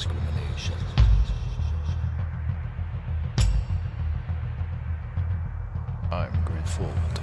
discrimination. I'm grateful